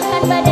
akan pada